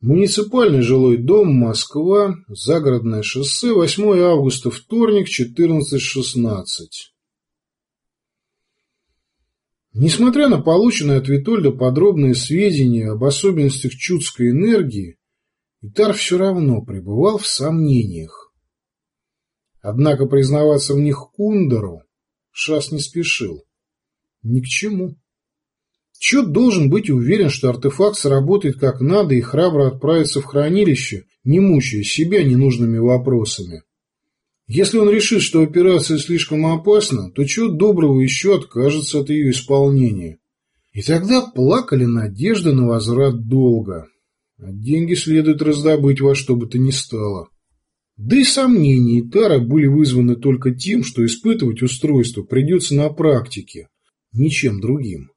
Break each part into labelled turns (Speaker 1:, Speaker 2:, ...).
Speaker 1: Муниципальный жилой дом, Москва, загородное шоссе, 8 августа, вторник, 14.16. Несмотря на полученные от Витольда подробные сведения об особенностях чудской энергии, Итар все равно пребывал в сомнениях. Однако признаваться в них Ундеру Шас не спешил. Ни к чему. Чет должен быть уверен, что артефакт сработает как надо и храбро отправится в хранилище, не мучая себя ненужными вопросами. Если он решит, что операция слишком опасна, то чего доброго еще откажется от ее исполнения. И тогда плакали надежды на возврат долга. А деньги следует раздобыть во что бы то ни стало. Да и сомнения Итара были вызваны только тем, что испытывать устройство придется на практике, ничем другим.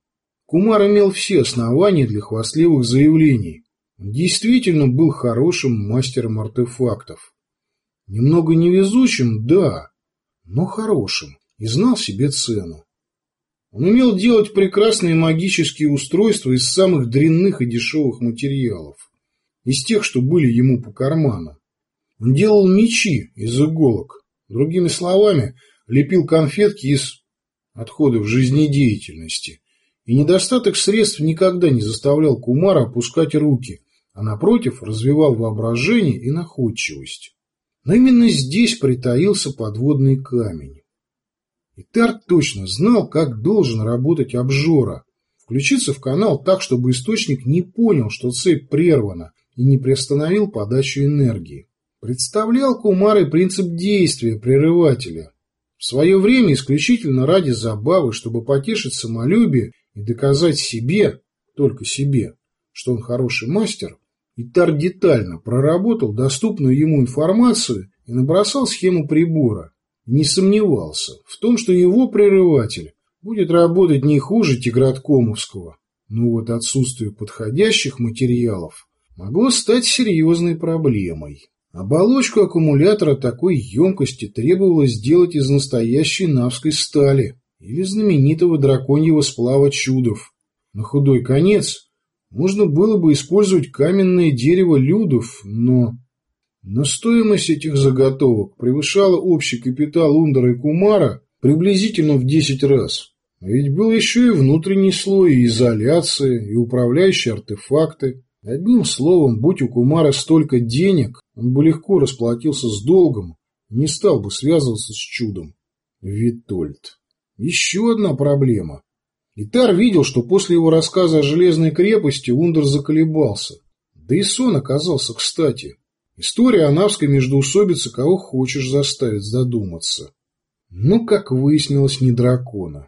Speaker 1: Кумар имел все основания для хвастливых заявлений. Он действительно был хорошим мастером артефактов. Немного невезучим, да, но хорошим, и знал себе цену. Он умел делать прекрасные магические устройства из самых дрянных и дешевых материалов, из тех, что были ему по карману. Он делал мечи из иголок, другими словами, лепил конфетки из отходов жизнедеятельности. И недостаток средств никогда не заставлял Кумара опускать руки, а напротив развивал воображение и находчивость. Но именно здесь притаился подводный камень. И Тарт точно знал, как должен работать обжора. Включиться в канал так, чтобы источник не понял, что цепь прервана, и не приостановил подачу энергии. Представлял Кумар и принцип действия прерывателя. В свое время исключительно ради забавы, чтобы потешить самолюбие и доказать себе, только себе, что он хороший мастер, Итар детально проработал доступную ему информацию и набросал схему прибора. Не сомневался в том, что его прерыватель будет работать не хуже Тиграткомовского. Но вот отсутствие подходящих материалов могло стать серьезной проблемой. Оболочку аккумулятора такой емкости требовалось сделать из настоящей навской стали или знаменитого драконьего сплава чудов. На худой конец можно было бы использовать каменное дерево людов, но... Но стоимость этих заготовок превышала общий капитал Ундера и Кумара приблизительно в 10 раз. А ведь был еще и внутренний слой, и изоляция, и управляющие артефакты. Одним словом, будь у Кумара столько денег, он бы легко расплатился с долгом, не стал бы связываться с чудом. Витольд. Еще одна проблема. Итар видел, что после его рассказа о железной крепости Ундер заколебался. Да и сон оказался кстати. История о Навской междоусобице кого хочешь заставить задуматься. Ну, как выяснилось, не дракона.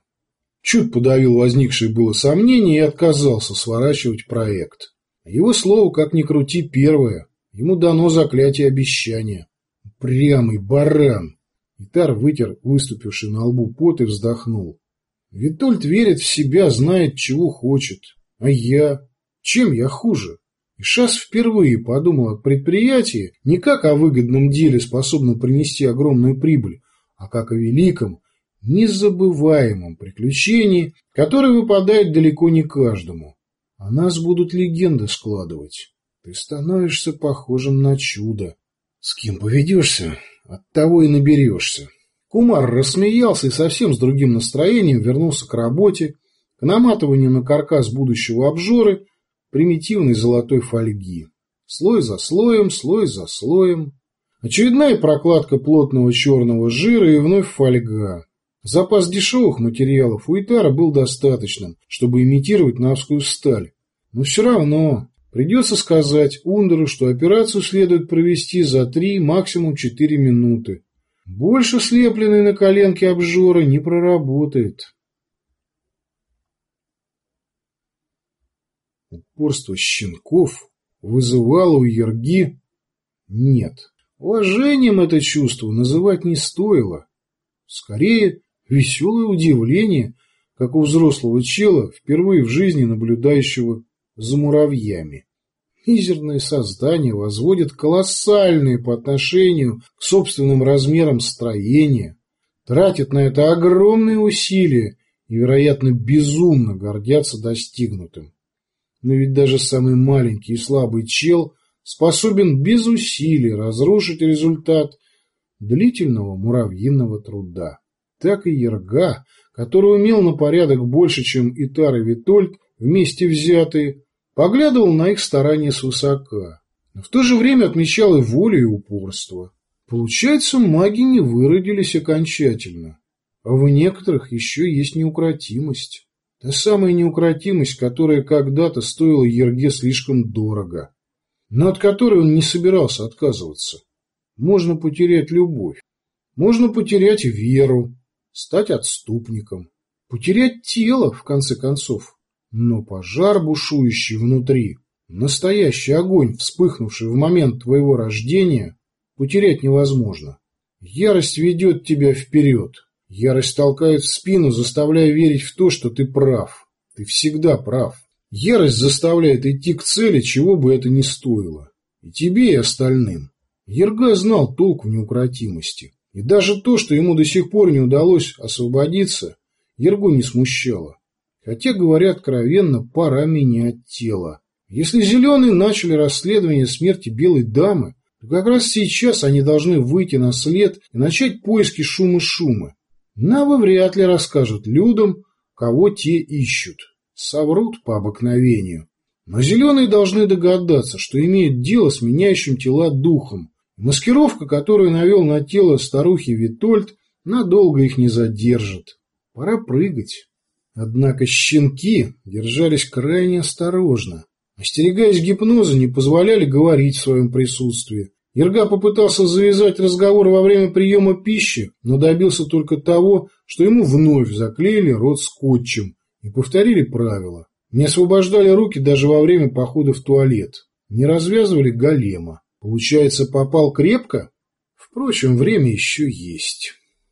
Speaker 1: Чуть подавил возникшее было сомнение и отказался сворачивать проект. Его слово, как ни крути, первое. Ему дано заклятие обещания. Прямый баран. Итар вытер выступивший на лбу пот и вздохнул. Витольд верит в себя, знает, чего хочет. А я? Чем я хуже? И Шас впервые подумал о предприятии не как о выгодном деле, способном принести огромную прибыль, а как о великом, незабываемом приключении, которое выпадает далеко не каждому. О нас будут легенды складывать. Ты становишься похожим на чудо. С кем поведешься, от того и наберешься. Кумар рассмеялся и совсем с другим настроением вернулся к работе, к наматыванию на каркас будущего обжоры примитивной золотой фольги. Слой за слоем, слой за слоем. Очередная прокладка плотного черного жира и вновь фольга. Запас дешевых материалов у Итара был достаточным, чтобы имитировать навскую сталь. Но все равно Придется сказать Ундеру, что операцию следует провести за три, максимум четыре минуты. Больше слепленный на коленке обжора не проработает. Упорство щенков вызывало у Ерги нет. Уважением это чувство называть не стоило. Скорее, веселое удивление, как у взрослого чела, впервые в жизни наблюдающего за муравьями. Мизерное создание возводит колоссальные по отношению к собственным размерам строения, тратит на это огромные усилия и, вероятно, безумно гордятся достигнутым. Но ведь даже самый маленький и слабый чел способен без усилий разрушить результат длительного муравьиного труда. Так и Ерга, который умел на порядок больше, чем Итар и Витольд вместе взятые, поглядывал на их старания свысока, но в то же время отмечал и волю, и упорство. Получается, маги не выродились окончательно, а в некоторых еще есть неукротимость. Та самая неукротимость, которая когда-то стоила Ерге слишком дорого, но от которой он не собирался отказываться. Можно потерять любовь, можно потерять веру, стать отступником, потерять тело, в конце концов. Но пожар, бушующий внутри, настоящий огонь, вспыхнувший в момент твоего рождения, потерять невозможно. Ярость ведет тебя вперед. Ярость толкает в спину, заставляя верить в то, что ты прав. Ты всегда прав. Ярость заставляет идти к цели, чего бы это ни стоило. И тебе, и остальным. Ерга знал толк в неукротимости. И даже то, что ему до сих пор не удалось освободиться, Ергу не смущало. Хотя, говоря откровенно, пора менять тело. Если зеленые начали расследование смерти белой дамы, то как раз сейчас они должны выйти на след и начать поиски шума-шума. Навы вряд ли расскажут людям, кого те ищут. Соврут по обыкновению. Но зеленые должны догадаться, что имеют дело с меняющим тела духом. Маскировка, которую навел на тело старухи Витольд, надолго их не задержит. Пора прыгать. Однако щенки держались крайне осторожно. Остерегаясь гипноза, не позволяли говорить в своем присутствии. Ерга попытался завязать разговор во время приема пищи, но добился только того, что ему вновь заклеили рот скотчем и повторили правила. Не освобождали руки даже во время похода в туалет. Не развязывали голема. Получается, попал крепко? Впрочем, время еще есть.